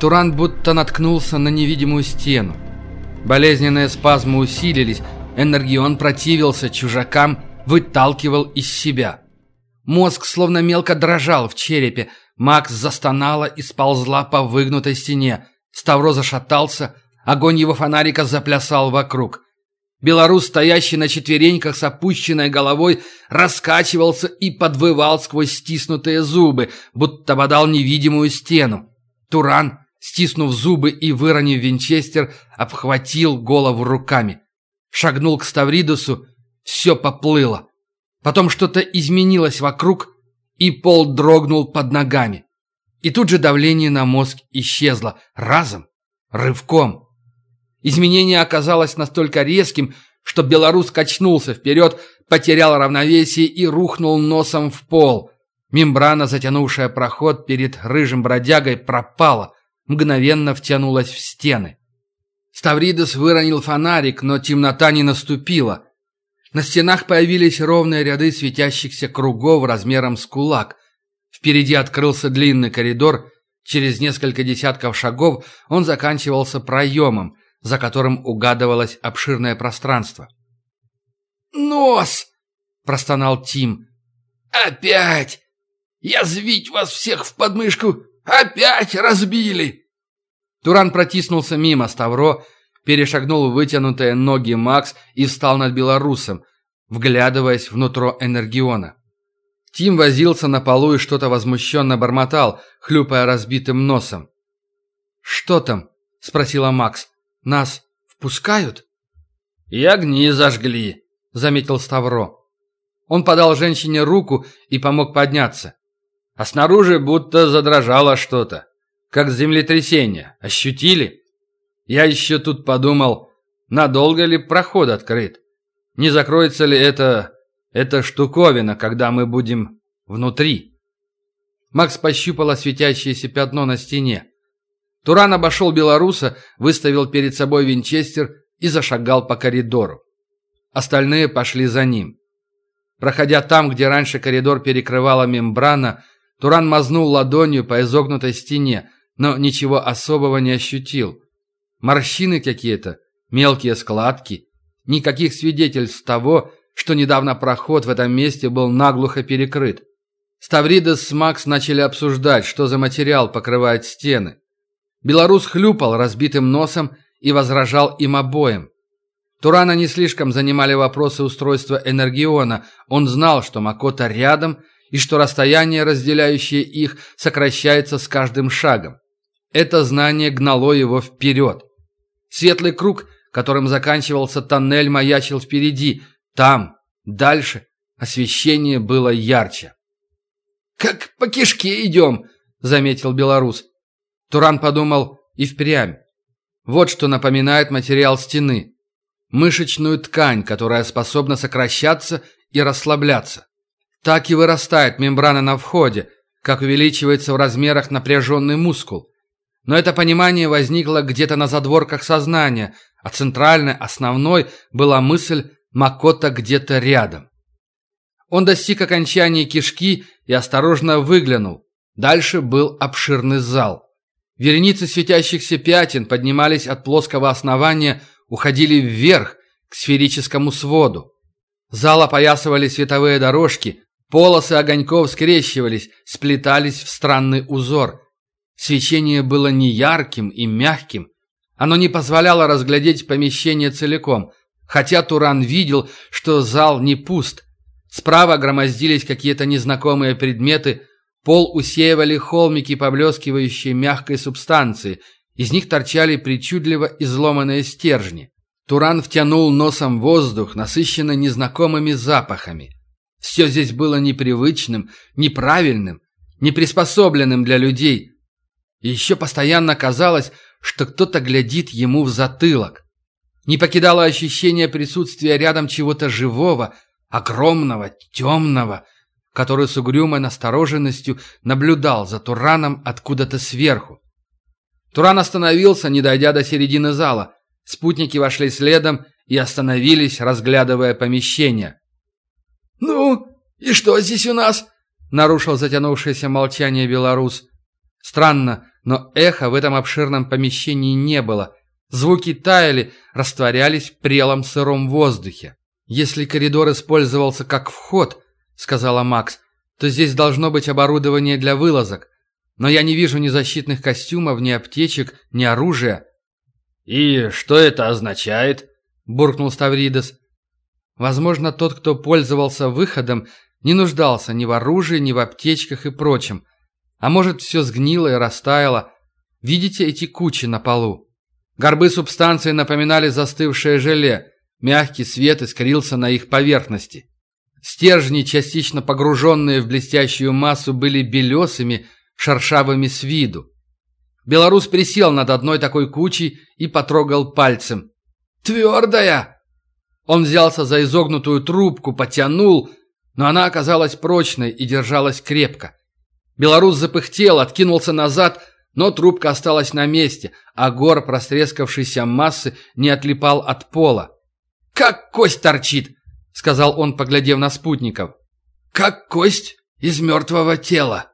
Туран будто наткнулся на невидимую стену. Болезненные спазмы усилились, Энергион противился чужакам, выталкивал из себя. Мозг словно мелко дрожал в черепе, Макс застонала и сползла по выгнутой стене. Ставро зашатался, огонь его фонарика заплясал вокруг. Белорус, стоящий на четвереньках с опущенной головой, раскачивался и подвывал сквозь стиснутые зубы, будто бодал невидимую стену. Туран, стиснув зубы и выронив винчестер, обхватил голову руками. Шагнул к Ставридусу, все поплыло. Потом что-то изменилось вокруг, и пол дрогнул под ногами. И тут же давление на мозг исчезло. Разом. Рывком. Изменение оказалось настолько резким, что белорус качнулся вперед, потерял равновесие и рухнул носом в пол. Мембрана, затянувшая проход перед рыжим бродягой, пропала, мгновенно втянулась в стены. Ставридес выронил фонарик, но темнота не наступила. На стенах появились ровные ряды светящихся кругов размером с кулак. Впереди открылся длинный коридор. Через несколько десятков шагов он заканчивался проемом, за которым угадывалось обширное пространство. «Нос!» – простонал Тим. «Опять! Язвить вас всех в подмышку! Опять разбили!» Туран протиснулся мимо Ставро, перешагнул вытянутые ноги Макс и встал над белорусом, вглядываясь внутрь Энергиона. Тим возился на полу и что-то возмущенно бормотал, хлюпая разбитым носом. «Что там?» – спросила Макс. «Нас впускают?» «И огни зажгли», – заметил Ставро. Он подал женщине руку и помог подняться. А снаружи будто задрожало что-то. Как землетрясение. Ощутили? Я еще тут подумал, надолго ли проход открыт? Не закроется ли это... эта штуковина, когда мы будем внутри? Макс пощупала светящееся пятно на стене. Туран обошел белоруса, выставил перед собой винчестер и зашагал по коридору. Остальные пошли за ним. Проходя там, где раньше коридор перекрывала мембрана, Туран мазнул ладонью по изогнутой стене, но ничего особого не ощутил. Морщины какие-то, мелкие складки. Никаких свидетельств того, что недавно проход в этом месте был наглухо перекрыт. Ставридес с Макс начали обсуждать, что за материал покрывает стены. Белорус хлюпал разбитым носом и возражал им обоим. Турана не слишком занимали вопросы устройства Энергиона. Он знал, что Макота рядом и что расстояние, разделяющее их, сокращается с каждым шагом. Это знание гнало его вперед. Светлый круг, которым заканчивался тоннель, маячил впереди. Там, дальше, освещение было ярче. «Как по кишке идем», — заметил белорус. Туран подумал и впрямь. Вот что напоминает материал стены. Мышечную ткань, которая способна сокращаться и расслабляться. Так и вырастает мембрана на входе, как увеличивается в размерах напряженный мускул. Но это понимание возникло где-то на задворках сознания, а центральной, основной была мысль «Макота где-то рядом». Он достиг окончания кишки и осторожно выглянул. Дальше был обширный зал. Вереницы светящихся пятен поднимались от плоского основания, уходили вверх, к сферическому своду. Зал опоясывали световые дорожки, полосы огоньков скрещивались, сплетались в странный узор. Свечение было неярким и мягким. Оно не позволяло разглядеть помещение целиком, хотя Туран видел, что зал не пуст. Справа громоздились какие-то незнакомые предметы, пол усеивали холмики поблескивающей мягкой субстанции, из них торчали причудливо изломанные стержни. Туран втянул носом воздух, насыщенный незнакомыми запахами. Все здесь было непривычным, неправильным, неприспособленным для людей. Еще постоянно казалось, что кто-то глядит ему в затылок. Не покидало ощущение присутствия рядом чего-то живого, огромного, темного, который с угрюмой настороженностью наблюдал за Тураном откуда-то сверху. Туран остановился, не дойдя до середины зала. Спутники вошли следом и остановились, разглядывая помещение. «Ну, и что здесь у нас?» — нарушил затянувшееся молчание белорус. Странно, Но эха в этом обширном помещении не было. Звуки таяли, растворялись в прелом сыром воздухе. «Если коридор использовался как вход», — сказала Макс, «то здесь должно быть оборудование для вылазок. Но я не вижу ни защитных костюмов, ни аптечек, ни оружия». «И что это означает?» — буркнул Ставридес. «Возможно, тот, кто пользовался выходом, не нуждался ни в оружии, ни в аптечках и прочем. А может, все сгнило и растаяло. Видите эти кучи на полу? Горбы субстанции напоминали застывшее желе. Мягкий свет искрился на их поверхности. Стержни, частично погруженные в блестящую массу, были белесыми, шершавыми с виду. Белорус присел над одной такой кучей и потрогал пальцем. «Твердая!» Он взялся за изогнутую трубку, потянул, но она оказалась прочной и держалась крепко. Белорус запыхтел, откинулся назад, но трубка осталась на месте, а гор прострескавшейся массы не отлипал от пола. «Как кость торчит!» — сказал он, поглядев на спутников. «Как кость из мертвого тела!»